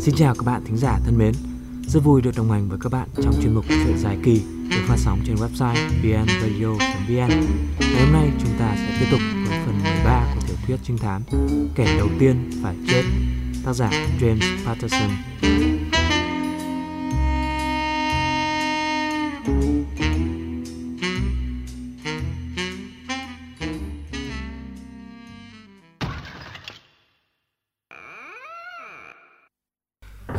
Xin chào các bạn thính giả thân mến. Rất vui được đồng hành với các bạn trong chuyên mục chuyện dài kỳ được phát sóng trên website vnradio.vn. Ngày hôm nay chúng ta sẽ tiếp tục với phần 13 của tiểu thuyết trinh thám Kẻ đầu tiên phải chết, tác giả James Patterson.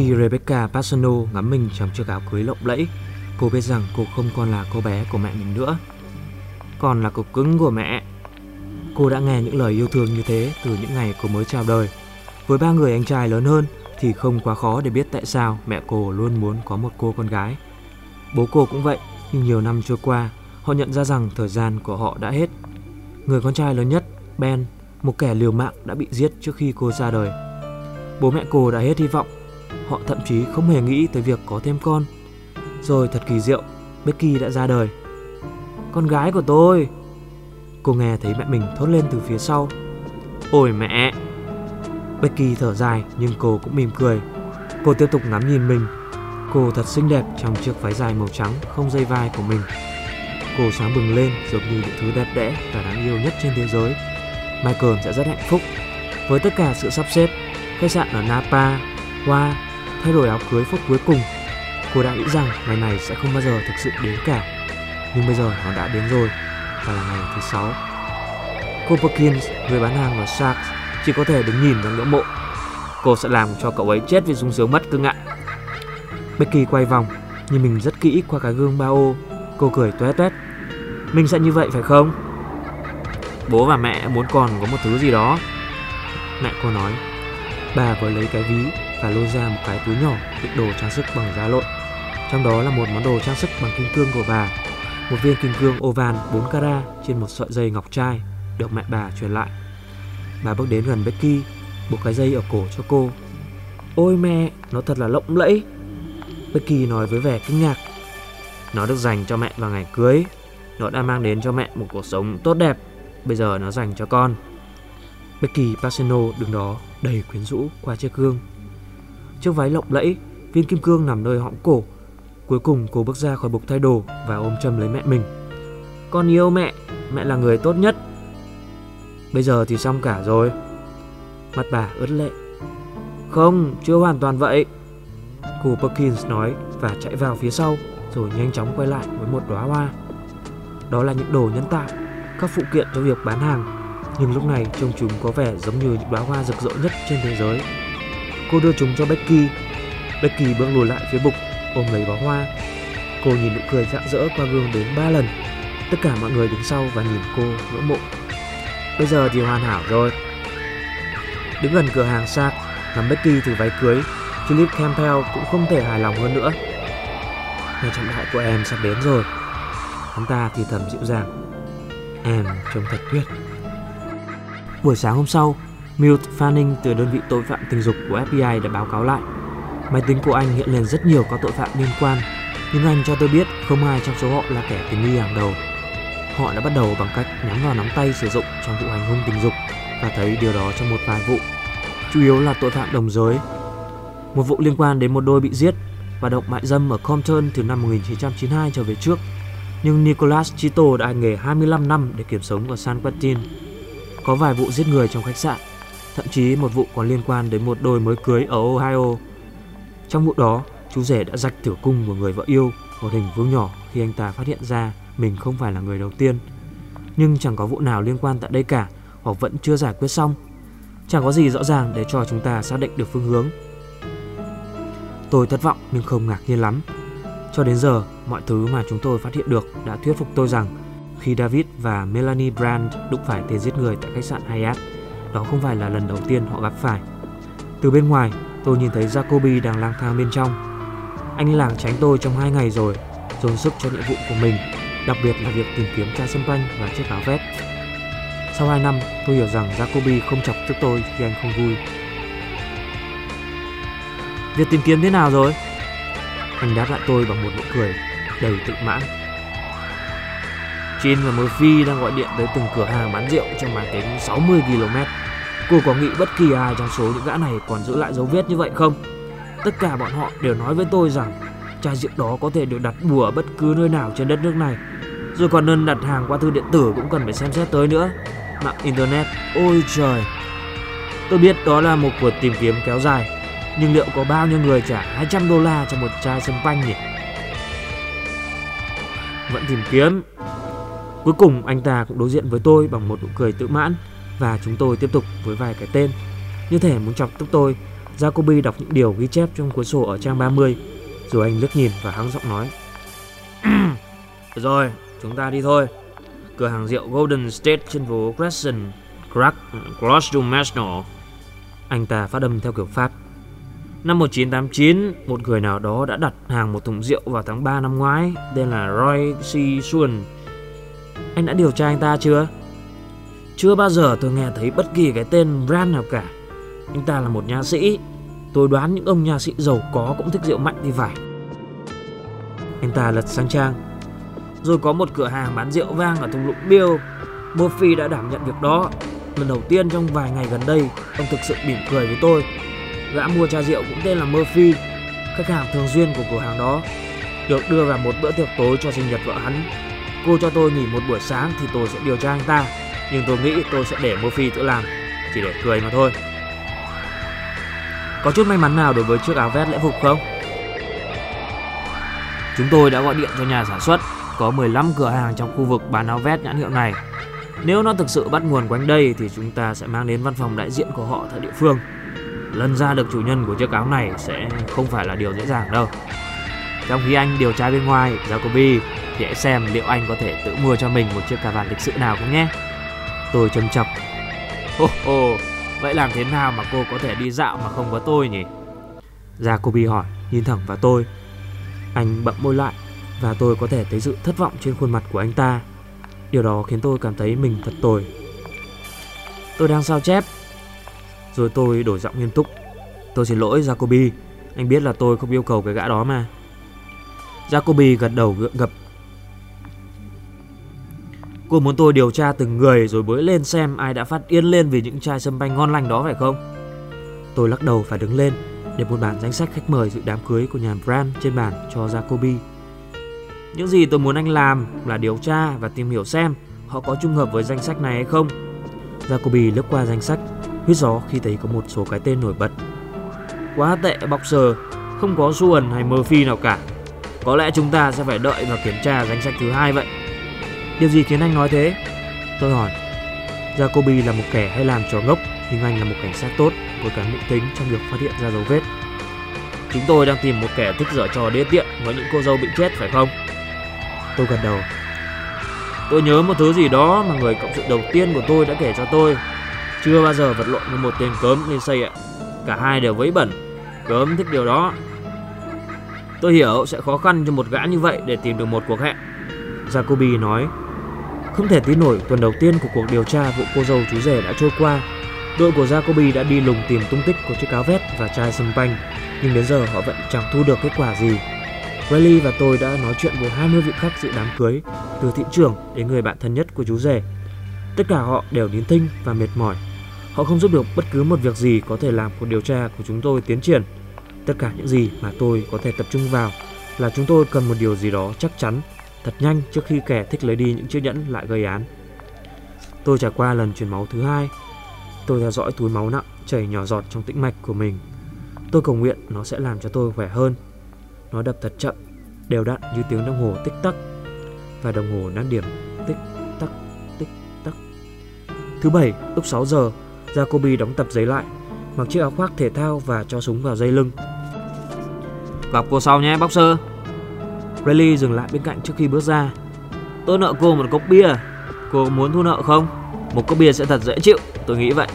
Khi Rebecca Passano ngắm mình trong chiếc áo cưới lộng lẫy, cô biết rằng cô không còn là cô bé của mẹ mình nữa. Còn là cục cứng của mẹ. Cô đã nghe những lời yêu thương như thế từ những ngày cô mới chào đời. Với ba người anh trai lớn hơn thì không quá khó để biết tại sao mẹ cô luôn muốn có một cô con gái. Bố cô cũng vậy, nhưng nhiều năm trôi qua, họ nhận ra rằng thời gian của họ đã hết. Người con trai lớn nhất, Ben, một kẻ liều mạng đã bị giết trước khi cô ra đời. Bố mẹ cô đã hết hy vọng Họ thậm chí không hề nghĩ tới việc có thêm con. Rồi thật kỳ diệu, Becky đã ra đời. Con gái của tôi. Cô nghe thấy mẹ mình thốt lên từ phía sau. Ôi mẹ! Becky thở dài nhưng cô cũng mỉm cười. Cô tiếp tục ngắm nhìn mình. Cô thật xinh đẹp trong chiếc váy dài màu trắng không dây vai của mình. Cô sáng bừng lên giống như những thứ đẹp đẽ và đáng yêu nhất trên thế giới. Michael sẽ rất hạnh phúc với tất cả sự sắp xếp khách sạn ở Napa, hoa thay đổi áo cưới phút cuối cùng. Cô đã nghĩ rằng ngày này sẽ không bao giờ thực sự đến cả. Nhưng bây giờ nó đã đến rồi và là ngày thứ sáu. Cô Perkins, người bán hàng ở Sharks, chỉ có thể đứng nhìn và ngưỡng mộ. Cô sẽ làm cho cậu ấy chết vì sung sướng mất cưng ạ. Becky quay vòng, nhìn mình rất kỹ qua cái gương ba ô. Cô cười toét toét. Mình sẽ như vậy phải không? Bố và mẹ muốn còn có một thứ gì đó. Mẹ cô nói. Bà vừa lấy cái ví và lôi ra một cái túi nhỏ đựng đồ trang sức bằng giá lộn. Trong đó là một món đồ trang sức bằng kim cương của bà, một viên kim cương oval 4 carat trên một sợi dây ngọc trai được mẹ bà truyền lại. Bà bước đến gần Becky, buộc cái dây ở cổ cho cô. Ôi mẹ, nó thật là lộng lẫy. Becky nói với vẻ kinh ngạc. Nó được dành cho mẹ vào ngày cưới. Nó đã mang đến cho mẹ một cuộc sống tốt đẹp. Bây giờ nó dành cho con. Becky Pasino đứng đó đầy quyến rũ qua chiếc gương Chiếc váy lộng lẫy, viên kim cương nằm nơi hõm cổ. Cuối cùng cô bước ra khỏi bục thay đồ và ôm chầm lấy mẹ mình. Con yêu mẹ, mẹ là người tốt nhất. Bây giờ thì xong cả rồi. Mặt bà ướt lệ. Không, chưa hoàn toàn vậy. Cô Perkins nói và chạy vào phía sau rồi nhanh chóng quay lại với một đóa hoa. Đó là những đồ nhân tạo, các phụ kiện cho việc bán hàng. Nhưng lúc này trông chúng có vẻ giống như những đóa hoa rực rỡ nhất trên thế giới. Cô đưa chúng cho Becky. Becky bước lùi lại phía bục, ôm lấy bó hoa. Cô nhìn nụ cười rạng rỡ qua gương đến ba lần. Tất cả mọi người đứng sau và nhìn cô ngưỡng mộ. Bây giờ thì hoàn hảo rồi. Đứng gần cửa hàng sạc, ngắm Becky thử váy cưới, Philip Campbell cũng không thể hài lòng hơn nữa. Ngày trọng đại của em sắp đến rồi. Hắn ta thì thầm dịu dàng. Em trông thật tuyệt. Buổi sáng hôm sau, Milt Fanning từ đơn vị tội phạm tình dục của FBI đã báo cáo lại. Máy tính của anh hiện lên rất nhiều các tội phạm liên quan, nhưng anh cho tôi biết không ai trong số họ là kẻ tình nghi hàng đầu. Họ đã bắt đầu bằng cách nhắm vào nắm tay sử dụng trong vụ hành hung tình dục và thấy điều đó trong một vài vụ. Chủ yếu là tội phạm đồng giới. Một vụ liên quan đến một đôi bị giết và động mại dâm ở Compton từ năm 1992 trở về trước. Nhưng Nicholas Chito đã hành nghề 25 năm để kiếm sống ở San Quentin. Có vài vụ giết người trong khách sạn Thậm chí một vụ còn liên quan đến một đôi mới cưới ở Ohio. Trong vụ đó, chú rể đã rạch tử cung của người vợ yêu một hình vuông nhỏ khi anh ta phát hiện ra mình không phải là người đầu tiên. Nhưng chẳng có vụ nào liên quan tại đây cả hoặc vẫn chưa giải quyết xong. Chẳng có gì rõ ràng để cho chúng ta xác định được phương hướng. Tôi thất vọng nhưng không ngạc nhiên lắm. Cho đến giờ, mọi thứ mà chúng tôi phát hiện được đã thuyết phục tôi rằng khi David và Melanie Brand đụng phải tên giết người tại khách sạn Hyatt, đó không phải là lần đầu tiên họ gặp phải. Từ bên ngoài, tôi nhìn thấy Jacoby đang lang thang bên trong. Anh làng tránh tôi trong hai ngày rồi, dồn sức cho nhiệm vụ của mình, đặc biệt là việc tìm kiếm cha xâm quanh và chiếc áo vest. Sau hai năm, tôi hiểu rằng Jacoby không chọc tức tôi khi anh không vui. Việc tìm kiếm thế nào rồi? Anh đáp lại tôi bằng một nụ cười đầy tự mãn. Chin và Murphy đang gọi điện tới từng cửa hàng bán rượu trong bán kính 60 km. Cô có nghĩ bất kỳ ai trong số những gã này còn giữ lại dấu vết như vậy không? Tất cả bọn họ đều nói với tôi rằng chai rượu đó có thể được đặt bùa ở bất cứ nơi nào trên đất nước này. Rồi còn đơn đặt hàng qua thư điện tử cũng cần phải xem xét tới nữa. Mạng Internet, ôi trời! Tôi biết đó là một cuộc tìm kiếm kéo dài, nhưng liệu có bao nhiêu người trả 200 đô la cho một chai sâm panh nhỉ? Vẫn tìm kiếm. Cuối cùng anh ta cũng đối diện với tôi bằng một nụ cười tự mãn và chúng tôi tiếp tục với vài cái tên. Như thể muốn chọc tức tôi, Jacoby đọc những điều ghi chép trong cuốn sổ ở trang 30 rồi anh liếc nhìn và hắng giọng nói Rồi, chúng ta đi thôi Cửa hàng rượu Golden State trên phố Crescent Crack, Cross du National Anh ta phát âm theo kiểu Pháp Năm 1989, một người nào đó đã đặt hàng một thùng rượu vào tháng 3 năm ngoái Tên là Roy C. Suan Anh đã điều tra anh ta chưa? Chưa bao giờ tôi nghe thấy bất kỳ cái tên Brand nào cả. Anh ta là một nha sĩ. Tôi đoán những ông nha sĩ giàu có cũng thích rượu mạnh thì phải. Anh ta lật sang trang. Rồi có một cửa hàng bán rượu vang ở thung lũng Bill. Murphy đã đảm nhận việc đó. Lần đầu tiên trong vài ngày gần đây, Ông thực sự mỉm cười với tôi. Gã mua trà rượu cũng tên là Murphy, Khách hàng thường xuyên của cửa hàng đó. Được đưa vào một bữa tiệc tối cho sinh nhật vợ hắn. Cô cho tôi nghỉ một buổi sáng thì tôi sẽ điều tra anh ta. Nhưng tôi nghĩ tôi sẽ để Murphy tự làm Chỉ để cười mà thôi có chút may mắn nào đối với chiếc áo vest lễ phục không? Chúng tôi đã gọi điện cho nhà sản xuất, có 15 cửa hàng trong khu vực bán áo vest nhãn hiệu này. Nếu nó thực sự bắt nguồn quanh đây thì chúng ta sẽ mang đến văn phòng đại diện của họ tại địa phương. Lần ra được chủ nhân của chiếc áo này sẽ không phải là điều dễ dàng đâu. Trong khi anh điều tra bên ngoài, Jacoby, thì hãy xem liệu anh có thể tự mua cho mình một chiếc cà vạt lịch sự nào không nhé. Tôi châm chọc. Oh, oh, Vậy làm thế nào mà cô có thể đi dạo mà không có tôi nhỉ? Jacoby hỏi, nhìn thẳng vào tôi. Anh bậm môi lại và tôi có thể thấy sự thất vọng trên khuôn mặt của anh ta. Điều đó khiến tôi cảm thấy mình thật tồi. Tôi đang sao chép. Rồi tôi đổi giọng nghiêm túc. Tôi xin lỗi Jacoby, anh biết là tôi không yêu cầu cái gã đó mà. Jacoby gật đầu gượng gập Cô muốn tôi điều tra từng người rồi bới lên xem ai đã phát yên lên vì những chai sâm banh ngon lành đó phải không? Tôi lắc đầu và đứng lên để một bản danh sách khách mời dự đám cưới của nhà Brand trên bàn cho Jacoby. Những gì tôi muốn anh làm là điều tra và tìm hiểu xem họ có trùng hợp với danh sách này hay không. Jacoby lướt qua danh sách, huyết gió khi thấy có một số cái tên nổi bật. Quá tệ Boxer, không có Suan hay Murphy nào cả. Có lẽ chúng ta sẽ phải đợi và kiểm tra danh sách thứ hai vậy. Điều gì khiến anh nói thế? Tôi hỏi. Jacoby là một kẻ hay làm trò ngốc, nhưng anh là một cảnh sát tốt với cả mưu tính trong việc phát hiện ra dấu vết. Chúng tôi đang tìm một kẻ thích dở trò đê tiện với những cô dâu bị chết phải không? Tôi gật đầu. Tôi nhớ một thứ gì đó mà người cộng sự đầu tiên của tôi đã kể cho tôi. Chưa bao giờ vật lộn với một tên cớm lên xây ạ. Cả hai đều vấy bẩn. Cớm thích điều đó. Tôi hiểu sẽ khó khăn cho một gã như vậy để tìm được một cuộc hẹn. Jacoby nói không thể tin nổi tuần đầu tiên của cuộc điều tra vụ cô dâu chú rể đã trôi qua. Đội của Jacoby đã đi lùng tìm tung tích của chiếc áo vest và chai sâm panh, nhưng đến giờ họ vẫn chẳng thu được kết quả gì. Riley và tôi đã nói chuyện với 20 vị khách dự đám cưới, từ thị trưởng đến người bạn thân nhất của chú rể. Tất cả họ đều nín thinh và mệt mỏi. Họ không giúp được bất cứ một việc gì có thể làm cuộc điều tra của chúng tôi tiến triển. Tất cả những gì mà tôi có thể tập trung vào là chúng tôi cần một điều gì đó chắc chắn thật nhanh trước khi kẻ thích lấy đi những chiếc nhẫn lại gây án. Tôi trải qua lần truyền máu thứ hai. Tôi theo dõi túi máu nặng chảy nhỏ giọt trong tĩnh mạch của mình. Tôi cầu nguyện nó sẽ làm cho tôi khỏe hơn. Nó đập thật chậm, đều đặn như tiếng đồng hồ tích tắc và đồng hồ đang điểm tích tắc tích tắc. Thứ bảy, lúc 6 giờ, Jacoby đóng tập giấy lại, mặc chiếc áo khoác thể thao và cho súng vào dây lưng. Gặp cô sau nhé, boxer. Riley dừng lại bên cạnh trước khi bước ra. Tôi nợ cô một cốc bia. Cô muốn thu nợ không? Một cốc bia sẽ thật dễ chịu, tôi nghĩ vậy.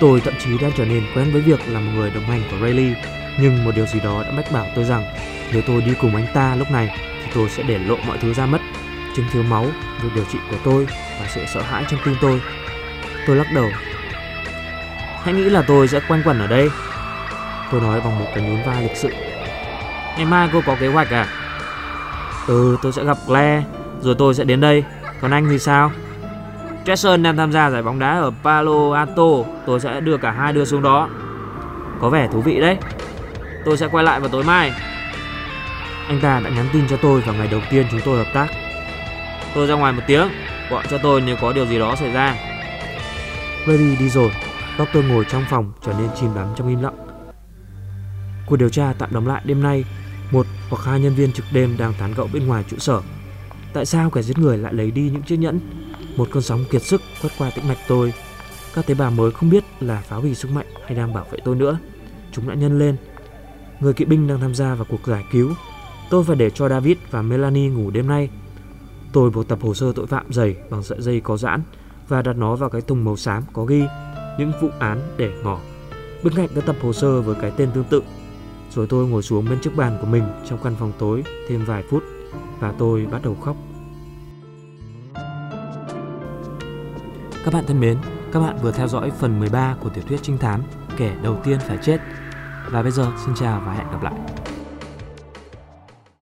Tôi thậm chí đang trở nên quen với việc là một người đồng hành của Riley, nhưng một điều gì đó đã mách bảo tôi rằng nếu tôi đi cùng anh ta lúc này thì tôi sẽ để lộ mọi thứ ra mất. Chứng thiếu máu, việc điều trị của tôi và sự sợ hãi trong tim tôi. Tôi lắc đầu. Hãy nghĩ là tôi sẽ quanh quẩn ở đây. Tôi nói bằng một cái nhún vai lịch sự. Ngày mai cô có kế hoạch à? Ừ tôi sẽ gặp Claire Rồi tôi sẽ đến đây Còn anh thì sao? Jackson đang tham gia giải bóng đá ở Palo Alto, tôi sẽ đưa cả hai đưa xuống đó. Có vẻ thú vị đấy. Tôi sẽ quay lại vào tối mai. Anh ta đã nhắn tin cho tôi vào ngày đầu tiên chúng tôi hợp tác. Tôi ra ngoài một tiếng, gọi cho tôi nếu có điều gì đó xảy ra. Larry đi rồi, Doctor ngồi trong phòng trở nên chìm đắm trong im lặng. Cuộc điều tra tạm đóng lại đêm nay, một hoặc hai nhân viên trực đêm đang tán gẫu bên ngoài trụ sở. Tại sao kẻ giết người lại lấy đi những chiếc nhẫn? Một cơn sóng kiệt sức quét qua tĩnh mạch tôi. Các tế bào mới không biết là phá hủy sức mạnh hay đang bảo vệ tôi nữa. Chúng đã nhân lên. Người kỵ binh đang tham gia vào cuộc giải cứu. Tôi phải để cho David và Melanie ngủ đêm nay. Tôi buộc tập hồ sơ tội phạm dày bằng sợi dây có giãn và đặt nó vào cái thùng màu xám có ghi những vụ án để ngỏ. Bên cạnh các tập hồ sơ với cái tên tương tự. Rồi tôi ngồi xuống bên chiếc bàn của mình trong căn phòng tối thêm vài phút và tôi bắt đầu khóc. Các bạn thân mến, các bạn vừa theo dõi phần 13 của tiểu thuyết trinh thám Kẻ đầu tiên phải chết. Và bây giờ xin chào và hẹn gặp lại.